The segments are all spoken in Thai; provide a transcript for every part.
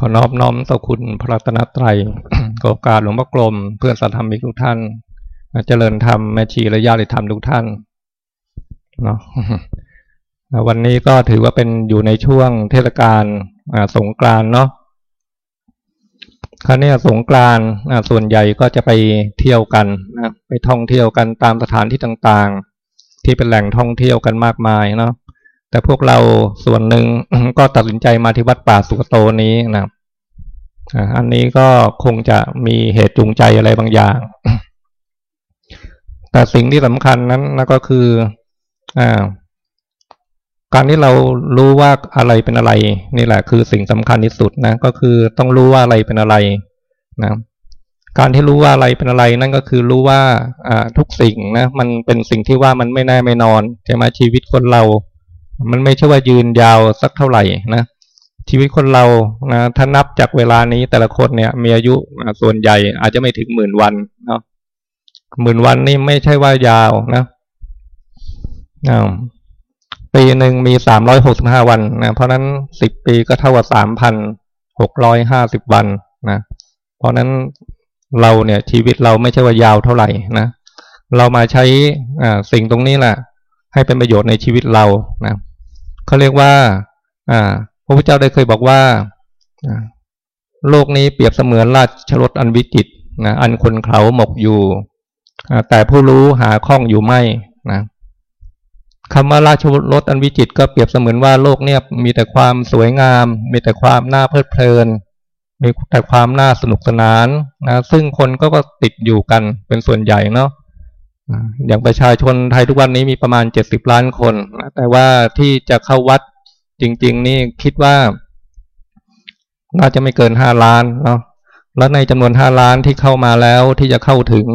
ขอนอบน้อมต่อคุณพระรัตนตรัยโอกาสหลวงพ่อกลม เพื่อนสัตธรรมิกทุกท่าน เจริญธรรมแม่ชีและญาติธรรมทุกท่านเนาะวันนี้ก็ถือว่าเป็นอยู่ในช่วงเทศกาลสงกรานเนาะครั้นี้สงกรานส่วนใหญ่ก็จะไปเที่ยวกันนะไปท่องเที่ยวกันตามสถานที่ต่างๆ ที่เป็นแหล่งท่องเที่ยวกันมากมายเนาะ แต่พวกเราส่วนหนึ่งก็ตัดสินใจมาที่วัดป่าสุกโตนี้นะอันนี้ก็คงจะมีเหตุจูงใจอะไรบางอย่าง แต่สิ่งที่สำคัญนั้นนะก็คืออการที่เรารู้ว่าอะไรเป็นอะไร นี่แหละคือสิ่งสำคัญที่สุดนะก็คือต้องรู้ว่าอะไรเป็นอะไรนะการที่รู้ว่าอะไรเป็นอะไรนั่นก็คือรู้ว่าทุกสิ่งนะมันเป็นสิ่งที่ว่ามันไม่แน่ไม่นอนใช่ไหมชีวิตคนเรา มันไม่ใช่ว่ายืนยาวสักเท่าไหร่นะชีวิตคนเรานะถ้านับจากเวลานี้แต่ละคนเนี่ย มีอายุส่วนใหญ่อาจจะไม่ถึงหมื่นวันเนาะหมื่นวันนี่ไม่ใช่ว่ายาวนะปีหนึ่งมีสามร้อยหกสิบห้าวันนะเพราะนั้นสิบปีก็เท่ากับสามพันหกร้อยห้าสิบวันนะเพราะนั้นเราเนี่ยชีวิตเราไม่ใช่ว่ายาวเท่าไหร่นะเรามาใช้อ่าสิ่งตรงนี้แหละให้เป็นประโยชน์ในชีวิตเรานะ เขาเรียกว่าอ่าพระพุทธเจ้าได้เคยบอกว่าโลกนี้เปรียบเสมือนราชรถอันวิจิตนะอันคนเขาหมกอยู่แต่ผู้รู้หาข้องอยู่ไม่นะคำว่าราชรถอันวิจิตก็เปรียบเสมือนว่าโลกเนี่ยมีแต่ความสวยงาม มีแต่ความน่าเพลิดเพลิน มีแต่ความน่าสนุกสนานนะซึ่งคนก็ก็ติดอยู่กันเป็นส่วนใหญ่เนาะ อย่างประชาชนไทยทุกวันนี้มีประมาณเจ็ดสิบล้านคน แต่ว่าที่จะเข้าวัดจริง ๆ นี่คิดว่า น่าจะไม่เกินห้าล้านเนาะแล้วในจำนวนห้าล้านที่เข้ามาแล้วที่จะเข้าถึง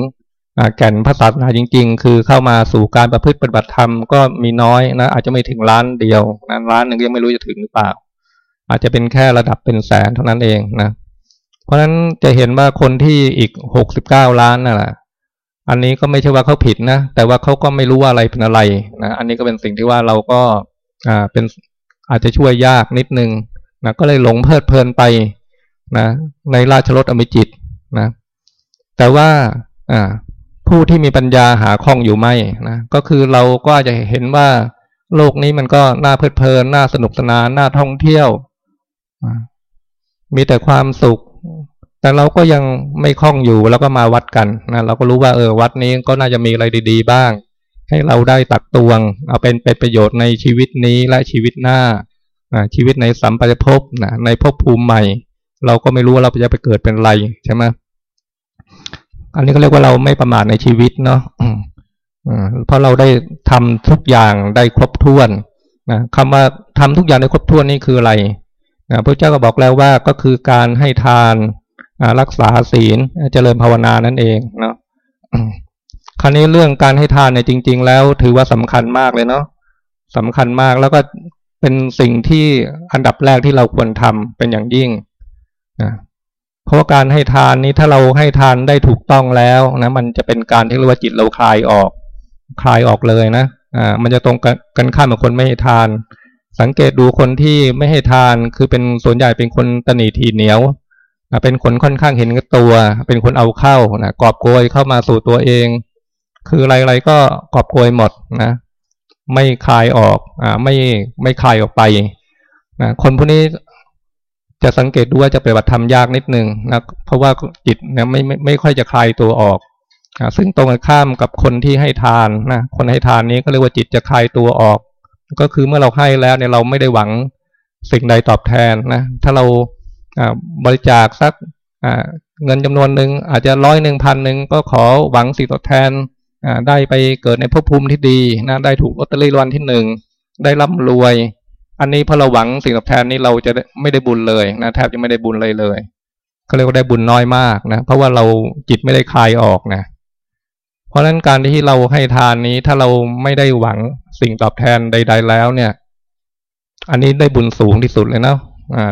แก่นพระศาสนาจริง ๆ คือเข้ามาสู่การประพฤติปฏิบัติธรรมก็มีน้อยนะอาจจะไม่ถึงล้านเดียวนะล้านหนึ่งยังไม่รู้จะถึงหรือเปล่า อาจจะเป็นแค่ระดับเป็นแสนเท่านั้นเองนะเพราะฉะนั้นจะเห็นว่าคนที่อีกหกสิบเก้าล้านนั่นแหละ อันนี้ก็ไม่ใช่ว่าเขาผิดนะ แต่ว่าเขาก็ไม่รู้ว่าอะไรเป็นอะไรนะ อันนี้ก็เป็นสิ่งที่ว่าเราก็อ่าเป็นอาจจะช่วยยากนิดนึงนะก็เลยหลงเพลิดเพลินไปนะในราชรถอมิจิตนะ แต่ว่าอ่าผู้ที่มีปัญญาหาข้องอยู่ไหมนะก็คือเราก็จะเห็นว่าโลกนี้มันก็น่าเพลิดเพลินน่าสนุกสนานน่าท่องเที่ยวมีแต่ความสุข แต่เราก็ยังไม่คล่องอยู่แล้วก็มาวัดกันนะเราก็รู้ว่าเออวัดนี้ก็น่าจะมีอะไรดี ๆ บ้าง ให้เราได้ตักตวง เอาเป็นเป็นประโยชน์ในชีวิตนี้และชีวิตหน้าชีวิตในสัมปรภพนะในภพภูมิใหม่ เราก็ไม่รู้ว่าเราจะไปเกิดเป็นอะไรใช่ไหมอันนี้ก็เรียกว่าเราไม่ประมาทในชีวิตเนาะเพราะเราได้ทำทุกอย่างได้ครบถ้วนนะคำว่าทำทุกอย่างได้ครบถ้วนนี่คืออะไรพระเจ้าก็บอกแล้วว่าก็คือการให้ทาน รักษาศีลเจริญภาวนานั่นเองเนาะคราวนี้เรื่องการให้ทานเนี่ยจริง ๆ แล้วถือว่าสำคัญมากเลยเนาะสำคัญมากแล้วก็เป็นสิ่งที่อันดับแรกที่เราควรทำเป็นอย่างยิ่งนะเพราะการให้ทานนี้ถ้าเราให้ทานได้ถูกต้องแล้วนะมันจะเป็นการที่เรียกว่าจิตเราคลายออก คลายออกเลยนะอ่ามันจะตรงกันข้ามกับคนไม่ให้ทาน สังเกตดูคนที่ไม่ให้ทานคือเป็นส่วนใหญ่เป็นคนตนีทีเหนียว เป็นคนค่อนข้างเห็นตัว เป็นคนเอาเข้านะกอบโกยเข้ามาสู่ตัวเอง คืออะไรๆก็กอบโกยหมดนะ ไม่คลายออกอ่าไม่ไม่คลายออกไปนะคนพวกนี้จะสังเกตดูว่าจะปฏิบัติธรรมยากนิดนึงนะเพราะว่าจิตเนี่ยไม่ไม่ไม่ค่อยจะคลายตัวออกอ่าซึ่งตรงกันข้ามกับคนที่ให้ทานนะคนให้ทานนี้ก็เรียกว่าจิตจะคลายตัวออก ก็คือเมื่อเราให้แล้วเนี่ยเราไม่ได้หวังสิ่งใดตอบแทนนะถ้าเรา บริจาคสักเงินจำนวนหนึ่งอาจจะร้อยหนึ่งพันหนึ่งก็ขอหวังสิ่งตอบแทนได้ไปเกิดในภพภูมิที่ดีนะได้ถูกลอตเตอรี่รางวัลที่หนึ่งได้ร่ำรวย อันนี้พอเราหวังสิ่งตอบแทนนี้เราจะไม่ได้บุญเลยนะแทบจะไม่ได้บุญเลยเลยก็เรียกว่าได้บุญน้อยมากนะเพราะว่าเราจิตไม่ได้คลายออกนะเพราะฉะนั้นการที่เราให้ทานนี้ถ้าเราไม่ได้หวังสิ่งตอบแทนใด ๆ แล้วเนี่ย อันนี้ได้บุญสูงที่สุดเลยเนาะ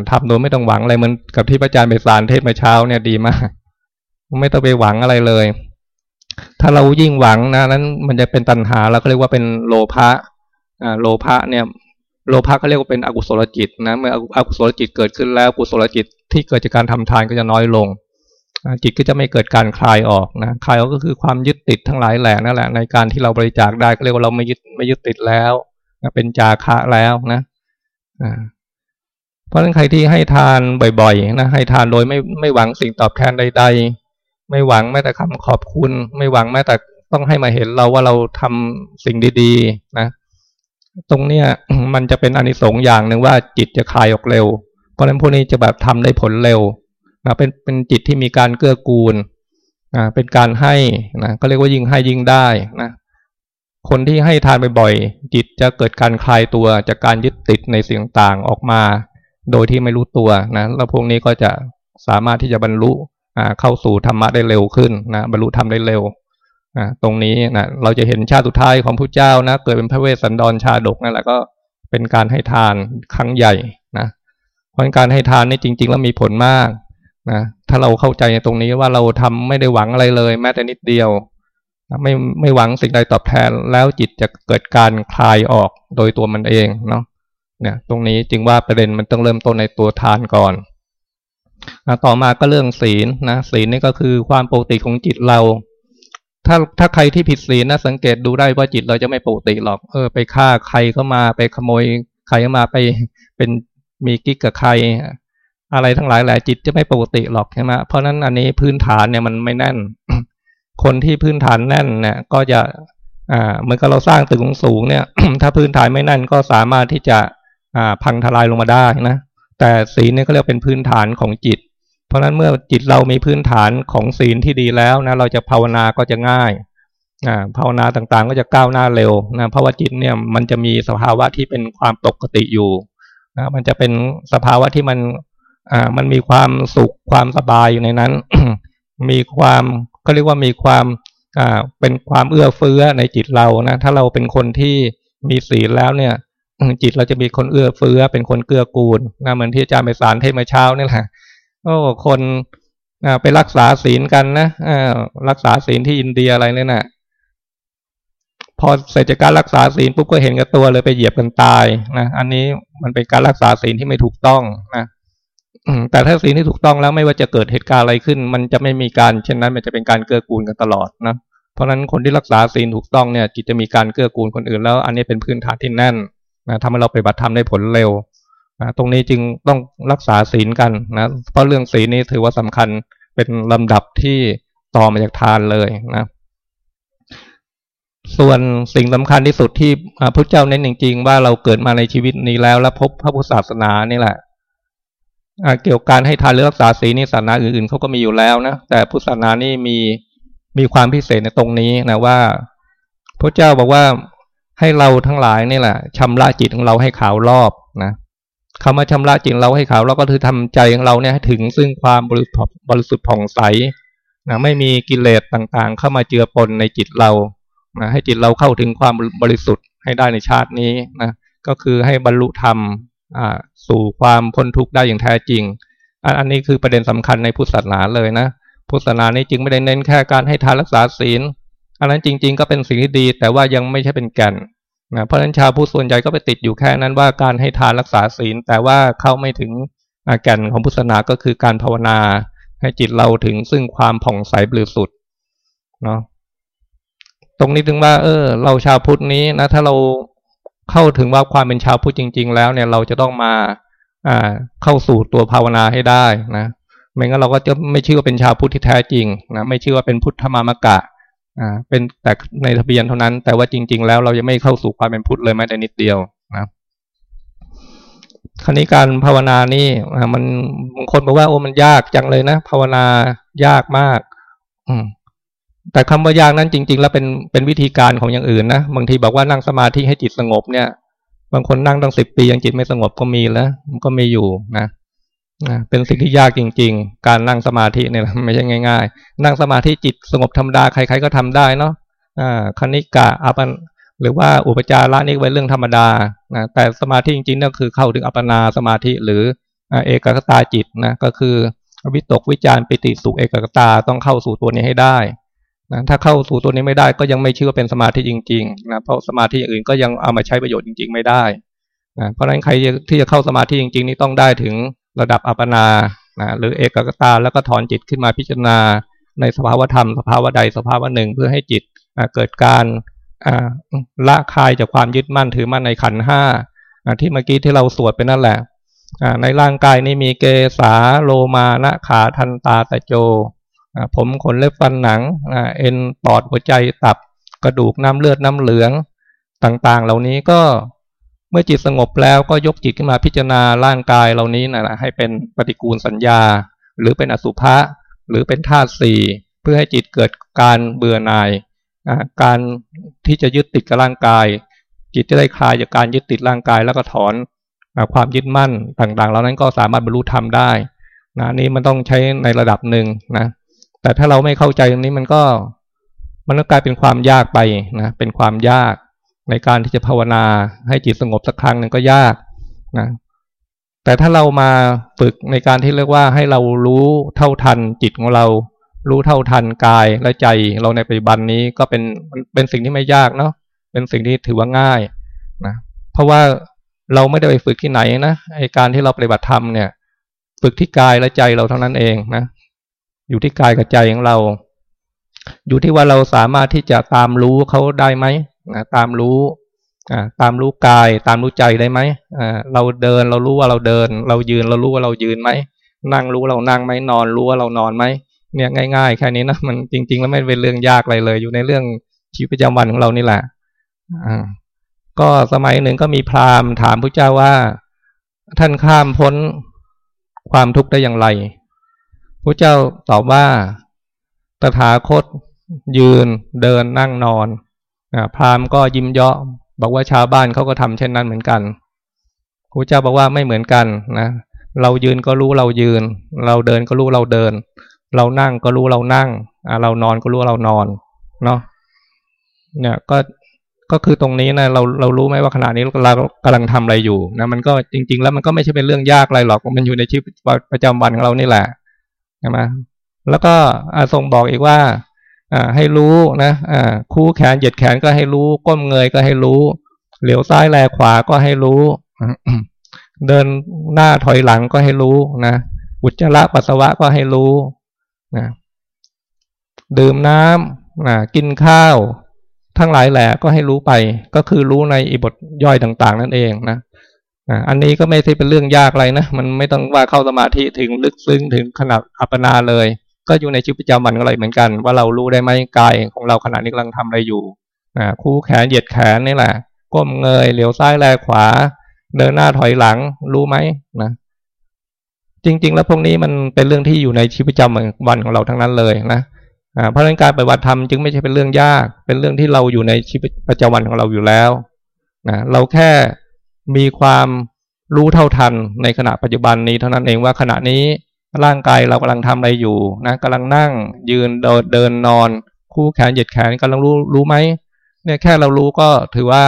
ทำโดยไม่ต้องหวังอะไรเหมือนกับที่พระอาจารย์ไปสารเทศมาเช้าเนี่ยดีมาก ไม่ต้องไปหวังอะไรเลย ถ้าเรายิ่งหวังนะนั้น มันจะเป็นตัณหาเราก็เรียกว่าเป็นโลภะอ่าโลภะเนี่ย โลภะก็เรียกว่าเป็นอกุศลจิตนะเมื่ออกุศลจิตเกิดขึ้นแล้วกุศลจิตที่เกิดจากการทำทานก็จะน้อยลงจิตก็จะไม่เกิดการคลายออกนะคลายออกก็คือความยึดติดทั้งหลายแหล่นั่นแหละในการที่เราบริจาคได้ก็เรียกว่าเราไม่ยึดไม่ยึดติดแล้วเป็นจาคะแล้วนะ เพราะฉะนั้นใครที่ให้ทานบ่อยๆนะให้ทานโดยไม่ไม่หวังสิ่งตอบแทนใด ๆ ไม่หวังแม้แต่คำขอบคุณ ไม่หวังแม้แต่ต้องให้มาเห็นเราว่าเราทำสิ่งดีๆนะตรงเนี้ยมันจะเป็นอนิสงส์อย่างหนึ่งว่าจิตจะคลายออกเร็ว เพราะฉะนั้นพวกนี้จะแบบทำได้ผลเร็วนะเป็นเป็นจิตที่มีการเกื้อกูลนะเป็นการให้นะก็เรียกว่ายิ่งให้ยิ่งได้นะคนที่ให้ทานบ่อยๆจิตจะเกิดการคลายตัวจากการยึดติดในสิ่งต่างออกมา โดยที่ไม่รู้ตัวนะแล้วพวกนี้ก็จะสามารถที่จะบรรลุเข้าสู่ธรรมะได้เร็วขึ้นนะบรรลุธรรมได้เร็วนะตรงนี้นะเราจะเห็นชาติสุดท้ายของพระเจ้านะเกิดเป็นพระเวสสันดรชาดกนั่นแหละก็เป็นการให้ทานครั้งใหญ่นะเพราะการให้ทานนี่จริง ๆ แล้วมีผลมากนะถ้าเราเข้าใจในตรงนี้ว่าเราทำไม่ได้หวังอะไรเลย แม้แต่นิดเดียวไม่ไม่หวังสิ่งใดตอบแทนแล้วจิตจะเกิดการคลายออกโดยตัวมันเองเนาะ เนี่ยตรงนี้จึงว่าประเด็นมันต้องเริ่มต้นในตัวทานก่อนต่อมาก็เรื่องศีลนะศีลนี่ก็คือความปกติของจิตเรา ถ้าถ้าใครที่ผิดศีลนะสังเกตดูได้ว่าจิตเราจะไม่ปกติหรอกเออไปฆ่าใครก็มาไปขโมยใครก็มาไปเป็นมีกิ๊กกับใคร อะไรทั้งหลายแหละจิตจะไม่ปกติหรอกใช่ไหมเพราะนั้นอันนี้พื้นฐานเนี่ยมันไม่แน่น คนที่พื้นฐานแน่นเนี่ยก็จะอ่าเหมือนกับเราสร้างตึกสูงเนี่ย ถ้าพื้นฐานไม่แน่นก็สามารถที่จะ พังทลายลงมาได้นะ แต่ศีลเนี่ยก็เรียกเป็นพื้นฐานของจิต เพราะนั้นเมื่อจิตเรามีพื้นฐานของศีลที่ดีแล้วนะเราจะภาวนาก็จะง่ายอ่าภาวนาต่างๆ ก็จะก้าวหน้าเร็วนะเพราะว่าจิตเนี่ยมันจะมีสภาวะที่เป็นความปกติอยู่นะมันจะเป็นสภาวะที่มันอ่ามันมีความสุขความสบายอยู่ในนั้น มีความก็เรียกว่ามีความอ่าเป็นความเอื้อเฟื้อในจิตเรานะถ้าเราเป็นคนที่มีศีลแล้วเนี่ย จิตเราจะมีคนเอื้อเฟื้อ เป็นคนเกื้อกูลนะเหมือนที่อาจารย์ไปสารเทศมาเช้านี่แหละโอ้คนไปรักษาศีลกันนะอรักษาศีลที่อินเดียอะไรเนี่ยนะพอเสร็จจากการรักษาศีลปุ๊บก็เห็นกับตัวเลยไปเหยียบกันตายนะอันนี้มันเป็นการรักษาศีลที่ไม่ถูกต้องนะแต่ถ้าสิ่งที่ถูกต้องแล้วไม่ว่าจะเกิดเหตุการณ์อะไรขึ้น มันจะไม่มีการเช่นนั้น มันจะเป็นการเกื้อกูลกันตลอดนะเพราะฉะนั้นคนที่รักษาศีลถูกต้องเนี่ยจิตจะมีการเกื้อกูลคนอื่นแล้ว อันนี้เป็นพื้นฐานที่แน่น นะทำให้เราไปบัติธรรมได้ผลเร็วนะตรงนี้จึงต้องรักษาศีลกันนะเพราะเรื่องศีลนี้ถือว่าสำคัญเป็นลำดับที่ต่อมาจากทานเลยนะส่วนสิ่งสำคัญที่สุดที่พระเจ้าเน้นจริงๆว่าเราเกิดมาในชีวิตนี้แล้ว และพบพระพุทธศาสนานี่แหละเกี่ยวกับการให้ทานหรือรักษาศีลนี่ศาสนาอื่นๆเขาก็มีอยู่แล้วนะแต่พุทธศาสนานี่มีมีความพิเศษในตรงนี้นะว่าพระเจ้าบอกว่า ให้เราทั้งหลายนี่แหละชำระจิตของเราให้ขาวรอบนะคำว่าชำระจิตเราให้ขาวเราก็คือทำใจของเราเนี่ยให้ถึงซึ่งความบริสุทธิ์บริสุทธิ์ผ่องใสนะไม่มีกิเลสต่างๆ เข้ามาเจือปนในจิตเรานะให้จิตเราเข้าถึงความบริสุทธิ์ให้ได้ในชาตินี้นะก็คือให้บรรลุธรรมสู่ความพ้นทุกข์ได้อย่างแท้จริง อันนี้คือประเด็นสำคัญในพุทธศาสนาเลยนะพุทธศาสนานี้จึงไม่ได้เน้นแค่การให้ทานรักษาศีล อันนั้นจริง ๆ ก็เป็นสิ่งที่ดี แต่ว่ายังไม่ใช่เป็นแก่นนะเพราะฉะนั้นชาวพุทธส่วนใหญ่ก็ไปติดอยู่แค่นั้นว่าการให้ทานรักษาศีล แต่ว่าเข้าไม่ถึงแก่นของพุทธศาสนาก็คือการภาวนาให้จิตเราถึงซึ่งความผ่องใสบริสุทธิ์เนาะตรงนี้ถึงว่า เออ เราชาวพุทธนี้นะถ้าเราเข้าถึงว่าความเป็นชาวพุทธจริง ๆ แล้วเนี่ยเราจะต้องมาอ่าเข้าสู่ตัวภาวนาให้ได้นะไม่งั้นเราก็จะไม่ชื่อว่าเป็นชาวพุทธที่แท้จริงนะไม่ชื่อว่าเป็นพุทธมามกะ อ่าเป็นแต่ในทะเบียนเท่านั้น แต่ว่าจริง ๆ แล้วเราจะไม่เข้าสู่ความเป็นพุทธเลยแม้แต่นิดเดียวนะคราวนี้การภาวนานี่มันบางคนบอกว่าโอ้มันยากจังเลยนะภาวนายากมาก อืมแต่คำว่ายากนั้นจริง ๆ แล้วเป็นเป็นวิธีการของอย่างอื่นนะบางทีบอกว่านั่งสมาธิให้จิตสงบเนี่ย บางคนนั่งตั้งสิบปียังจิตไม่สงบก็มีแล้วมันก็มีอยู่นะนะ เป็นสิ่งที่ยากจริง ๆ การนั่งสมาธิเนี่ยไม่ใช่ง่าย ๆ นั่งสมาธิจิตสงบธรรมดาใครๆก็ทำได้เนาะคณิกะอัปนหรือว่าอุปจาระนี่เป็นเรื่องธรรมดานะแต่สมาธิจริงๆนั่นคือเข้าถึงอัปปนาสมาธิหรือเอกกตาจิตนะก็คือวิตกวิจารปิติสุเอกกตาต้องเข้าสู่ตัวนี้ให้ได้นะถ้าเข้าสู่ตัวนี้ไม่ได้ก็ยังไม่ชื่อว่าเป็นสมาธิจริงๆนะเพราะสมาธิอื่นก็ยังเอามาใช้ประโยชน์จริง ๆ ไม่ได้นะเพราะฉะนั้นใครที่จะเข้าสมาธิจริง ๆ นี่ต้องได้ถึง ระดับอัปปนานะหรือเอกกตาแล้วก็ถอนจิตขึ้นมาพิจารณาในสภาวธรรมสภาวะใดสภาวะหนึ่งเพื่อให้จิตเกิดการละคายจากความยึดมั่นถือมั่นในขันห้าที่เมื่อกี้ที่เราสวดไปนั่นแหละในร่างกายนี้มีเกสาโลมานะขาทันตาตะโจ ผมขนเล็บฟันหนังเอ็นปอดหัวใจตับกระดูกน้ำเลือดน้ำเหลืองต่างๆ เหล่านี้ก็ เมื่อจิตสงบแล้วก็ยกจิตขึ้นมาพิจารณาร่างกายเหล่านี้นะให้เป็นปฏิกูลสัญญา หรือเป็นอสุภะหรือเป็นธาตุสี่เพื่อให้จิตเกิดการเบื่อหน่ายการที่จะยึดติดกับร่างกาย จิตจะได้คลายจากการยึดติดร่างกายแล้วก็ถอนความยึดมั่นต่างๆเหล่านั้นก็สามารถบรรลุธรรมได้นะนี้มันต้องใช้ในระดับหนึ่งนะแต่ถ้าเราไม่เข้าใจตรงนี้มันก็มันก็กลายเป็นความยากไปนะเป็นความยาก ในการที่จะภาวนาให้จิตสงบสักครั้งหนึ่งก็ยากนะแต่ถ้าเรามาฝึกในการที่เรียกว่าให้เรารู้เท่าทันจิตของเรา รู้เท่าทันกายและใจเราในปัจจุบันนี้ก็เป็นเป็นสิ่งที่ไม่ยากเนาะเป็นสิ่งที่ถือว่าง่ายนะเพราะว่าเราไม่ได้ไปฝึกที่ไหนนะไอการที่เราปฏิบัติธรรมเนี่ย ฝึกที่กายและใจเราเท่านั้นเองนะอยู่ที่กายกับใจของเรา อยู่ที่ว่าเราสามารถที่จะตามรู้เขาได้ไหม นะตามรู้ตามรู้กาย ตามรู้ใจได้ไหมเราเดินเรารู้ว่าเราเดิน เรายืนเรารู้ว่าเรายืนไหมนั่งรู้เรานั่งไหมนอนรู้ว่าเรานอนไหมเนี่ยง่าย ๆ แค่นี้นะมันจริง ๆ แล้วไม่เป็นเรื่องยากอะไรเลย อยู่ในเรื่องชีวิตประจำวันของเรานี่แหละก็สมัยหนึ่งก็มีพราหมณ์ถามพระเจ้าว่า ท่านข้ามพ้นความทุกข์ได้อย่างไรพระเจ้าตอบว่าตถาคตยืนเดินนั่งนอน พราหมณ์ก็ยิ้มเยาะบอกว่าชาวบ้านเขาก็ทำเช่นนั้นเหมือนกันพระเจ้าบอกว่าไม่เหมือนกันนะเรายืนก็รู้เรายืน เราเดินก็รู้เราเดิน เรานั่งก็รู้เรานั่งเรานอนก็รู้เรานอนเนาะเนี่ยก็ก็คือตรงนี้นะเราเรารู้ไหมว่าขณะนี้เรากำลังทำอะไรอยู่นะมันก็จริง ๆ แล้วมันก็ไม่ใช่เป็นเรื่องยากอะไรหรอกมันอยู่ในชีวิตประจำวันของเรานี่แหละใช่ไหมแล้วก็ทรงบอกอีกว่า ให้รู้นะอ่าคู่แขนเหยียดแขนก็ให้รู้ ก้มเงยก็ให้รู้ เหลียวซ้ายแลขวาก็ให้รู้ เดินหน้าถอยหลังก็ให้รู้นะอุจจาระปัสสาวะก็ให้รู้นะดื่มน้ำนะกินข้าว ทั้งหลายแหละก็ให้รู้ไป ก็คือรู้ในอิบทย่อยต่าง ๆ นั่นเองนะอันนี้ก็ไม่ใช่เป็นเรื่องยากอะไรนะ มันไม่ต้องว่าเข้าสมาธิถึงลึกซึ้งถึงขนาดอัปปนาเลย ก็อยู่ในชีวิตประจำวันอะไรเหมือนกัน ว่าเรารู้ได้ไหมกายของเราขณะนี้กำลังทำอะไรอยู่คู่แขนเหยียดแขนนี่แหละก้มเงยเหลียวซ้ายแลขวา เดินหน้าถอยหลังรู้ไหมนะจริง ๆ แล้วพวกนี้มันเป็นเรื่องที่อยู่ในชีวิตประจำวันของเราทั้งนั้นเลยนะเพราะฉะนั้นการปฏิบัติธรรมจึงไม่ใช่เป็นเรื่องยาก เป็นเรื่องที่เราอยู่ในชีวิตประจำวันของเราอยู่แล้วนะเราแค่มีความรู้เท่าทันในขณะปัจจุบันนี้เท่านั้นเองว่าขณะนี้ ร่างกายเรากำลังทำอะไรอยู่นะกำลังนั่งยืนเดินเดินนอน คู่แขนเหยียดแขนกำลังรู้รู้ไหมเนี่ยแค่เรารู้ก็ถือว่า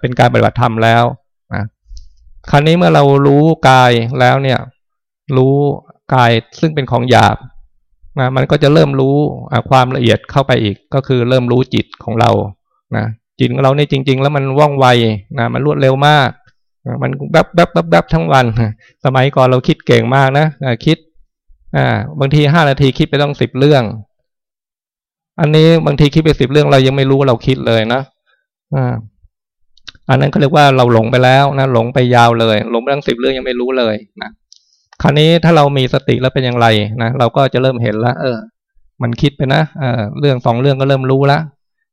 เป็นการปฏิบัติธรรมแล้วนะครั้นี้เมื่อเรารู้กายแล้วเนี่ย รู้กายซึ่งเป็นของหยาบนะมันก็จะเริ่มรู้ความละเอียดเข้าไปอีก ก็คือเริ่มรู้จิตของเรานะจิตของเราเนี่ยจริง ๆ แล้วมันว่องไวนะมันรวดเร็วมาก มันแป๊บแป๊บแป๊บแป๊บทั้งวัน สมัยก่อนเราคิดเก่งมากนะคิด อ่าบางทีห้านาทีคิดไปต้องสิบเรื่อง อันนี้บางทีคิดไปสิบเรื่องเรายังไม่รู้ว่าเราคิดเลยนะอ่าอันนั้นเขาเรียกว่าเราหลงไปแล้วนะหลงไปยาวเลย หลงไปตั้งสิบเรื่องยังไม่รู้เลยนะคราวนี้ถ้าเรามีสติแล้วเป็นอย่างไรนะเราก็จะเริ่มเห็นแล้วเออ มันคิดไปนะเออเรื่องสองเรื่องก็เริ่มรู้ล้ว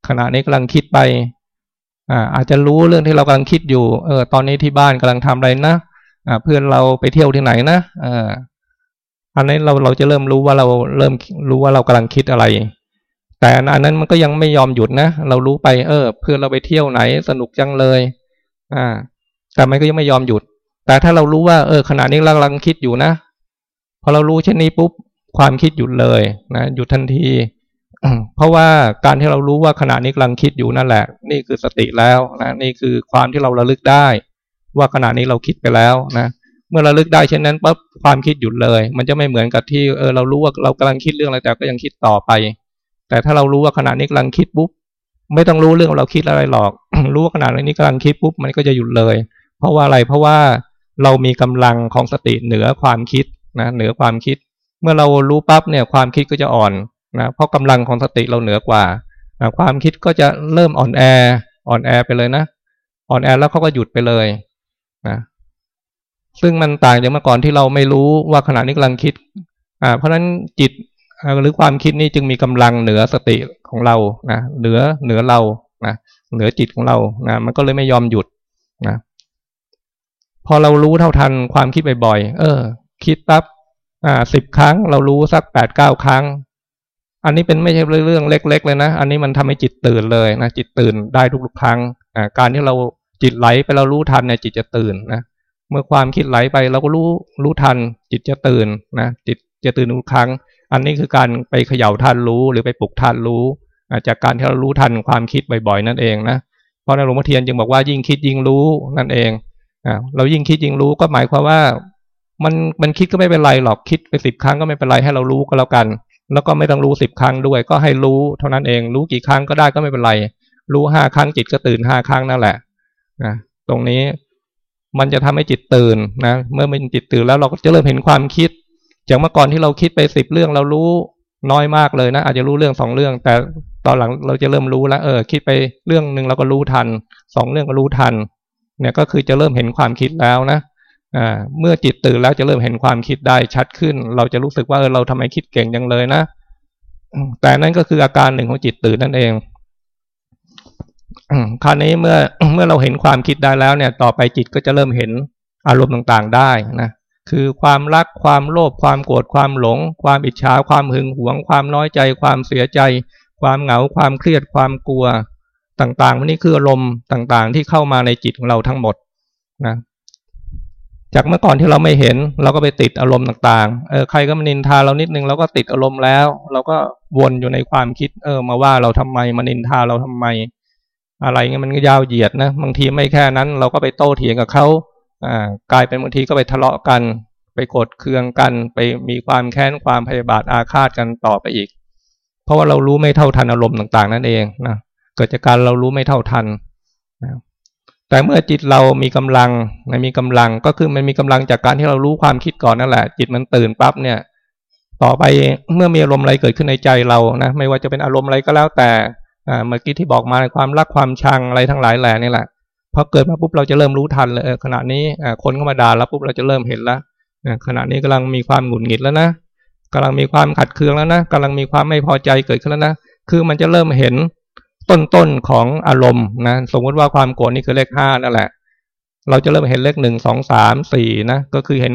ขณะนี้กำลังคิดไป อ่า อาจจะรู้เรื่องที่เรากำลังคิดอยู่ เออ ตอนนี้ที่บ้านกำลังทำอะไรนะอ่า เพื่อนเราไปเที่ยวที่ไหนนะเออ อันนี้เราเราจะเริ่มรู้ว่าเราเริ่มรู้ว่าเรากำลังคิดอะไร แต่อันนั้นมันก็ยังไม่ยอมหยุดนะ เรารู้ไปเออ เพื่อนเราไปเที่ยวไหนสนุกจังเลย อ่า แต่มันก็ยังไม่ยอมหยุด แต่ถ้าเรารู้ว่าเออขณะนี้เรากำลังคิดอยู่นะพอเรารู้เช่นนี้ปุ๊บความคิดหยุดเลยนะหยุดทันทีเพราะว่าการที่เรารู้ว่าขณะนี้กำลังคิดอยู่นั่นแหละ นี่คือสติแล้วนะนี่คือความที่เราระลึกได้ ว่าขณะนี้เราคิดไปแล้วนะ มื่อเระลึกได้เช่นนั้นปุ๊บความคิดหยุดเลย มันจะไม่เหมือนกับที่เออเรารู้ว่าเรากำลังคิดเรื่องอะไรแต่ก็ยังคิดต่อไป แต่ถ้าเรารู้ว่าขณะนี้กำลังคิดปุ๊บไม่ต้องรู้เรื่องเราคิดอะไรหรอก รู้ว่าขณะนี้กำลังคิดปุ๊บมันก็จะหยุดเลย เพราะว่าอะไรเพราะว่าเรามีกำลังของสติเหนือความคิดนะเหนือความคิด เมื่อเรารู้ปั๊บเนี่ยความคิดก็จะอ่อนนะเพราะกำลังของสติเราเหนือกว่านะความคิดก็จะเริ่มอ่อนแออ่อนแอไปเลยนะอ่อนแอแล้วเขาก็หยุดไปเลยนะ ซึ่งมันต่างจากเมื่อก่อนที่เราไม่รู้ว่าขณะนี้กำลังคิด อ่า เพราะฉะนั้นจิตหรือความคิดนี้จึงมีกำลังเหนือสติของเรานะเหนือเหนือเรานะเหนือจิตของเรานะมันก็เลยไม่ยอมหยุดนะพอเรารู้เท่าทันความคิดบ่อยๆ เออ คิดปั๊บอ่าสิบครั้ง เรารู้สักแปดเก้าครั้ง อันนี้เป็นไม่ใช่เรื่องเล็ก ๆ เลยนะ อันนี้มันทำให้จิตตื่นเลยนะจิตตื่นได้ทุกๆครั้งอ่าการที่เราจิตไหลไปเรารู้ทันเนี่ยจิตจะตื่นนะ เมื่อความคิดไหลไปเราก็รู้รู้ทัน จิตจะตื่นนะจิตจะตื่นทุกครั้ง อันนี้คือการไปเขย่าทันรู้หรือไปปลุกทันรู้จากการที่เรารู้ทันความคิดบ่อยๆ นั่นเองนะเพราะในหลวงพ่อเทียนจึงบอกว่ายิ่งคิดยิ่งรู้นั่นเองอ่าเรายิ่งคิดยิ่งรู้ก็หมายความว่ามันมันคิดก็ไม่เป็นไรหรอกคิดไปสิบครั้งก็ไม่เป็นไรให้เรารู้ก็แล้วกัน แล้วก็ไม่ต้องรู้สิบครั้งด้วย ก็ให้รู้เท่านั้นเอง รู้กี่ครั้งก็ได้ก็ไม่เป็นไร รู้ห้าครั้งจิตก็ตื่นห้าครั้งนั่นแหละนะตรงนี้ มันจะทำให้จิตตื่นนะ เมื่อมันจิตตื่นแล้วเราก็จะเริ่มเห็นความคิด จากเมื่อก่อนที่เราคิดไปสิบเรื่องเรารู้น้อยมากเลยนะ อาจจะรู้เรื่องสองเรื่อง แต่ตอนหลังเราจะเริ่มรู้แล้วเออ คิดไปเรื่องหนึ่งเราก็รู้ทันสองเรื่องก็รู้ทัน เนี่ยก็คือจะเริ่มเห็นความคิดแล้วนะอ่าเมื่อจิตตื่นแล้วจะเริ่มเห็นความคิดได้ชัดขึ้น เราจะรู้สึกว่าเออเราทำไมคิดเก่งจังเลยนะแต่นั่นก็คืออาการหนึ่งของจิตตื่นนั่นเอง คราวนี้เมื่อเมื่อเราเห็นความคิดได้แล้วเนี่ย ต่อไปจิตก็จะเริ่มเห็นอารมณ์ต่างๆได้นะคือความรักความโลภความโกรธความหลง ความอิจฉาความหึงหวง ความน้อยใจ ความเสียใจ ความเหงาความเครียดความกลัวต่างๆนี่คืออารมณ์ต่างๆ ที่เข้ามาในจิตของเราทั้งหมดนะจากเมื่อก่อนที่เราไม่เห็น เราก็ไปติดอารมณ์ต่างๆเออใครก็มานินทาเรานิดนึงเราก็ติดอารมณ์แล้ว เราก็วนอยู่ในความคิด เออ มาว่าเราทำไมมานินทาเราทำไม อะไรเงี้ยมันก็ยาวเหยียดนะบางทีไม่แค่นั้น เราก็ไปโต้เถียงกับเขาอ่ากลายเป็นบางทีก็ไปทะเลาะกัน ไปกดเคืองกัน ไปมีความแค้นความพยาบาทอาฆาตกันต่อไปอีก เพราะว่าเรารู้ไม่เท่าทันอารมณ์ต่าง ๆ นั่นเองนะเกิดจากการเรารู้ไม่เท่าทันนะแต่เมื่อจิตเรามีกำลังมันมีกำลังก็คือมันมีกำลังจากการที่เรารู้ความคิดก่อนนั่นแหละ จิตมันตื่นปั๊บเนี่ย ต่อไปเมื่อมีอารมณ์อะไรเกิดขึ้นในใจเรานะไม่ว่าจะเป็นอารมณ์อะไรก็แล้วแต่ อ่าเมื่อกี้ที่บอกมาในความรักความชังอะไรทั้งหลายแหล่นี่แหละพอเกิดมาปุ๊บเราจะเริ่มรู้ทันเลยขณะนี้คนเข้ามาด่าแล้วปุ๊บเราจะเริ่มเห็นแล้วขณะนี้กำลังมีความหงุดหงิดแล้วนะกำลังมีความขัดเคืองแล้วนะกำลังมีความไม่พอใจเกิดขึ้นแล้วนะคือมันจะเริ่มเห็นต้นๆของอารมณ์นะสมมติว่าความโกรธนี่คือเลขห้านั่นแหละ เราจะเริ่มเห็นเลขหนึ่งสองสามสี่นะก็คือเห็น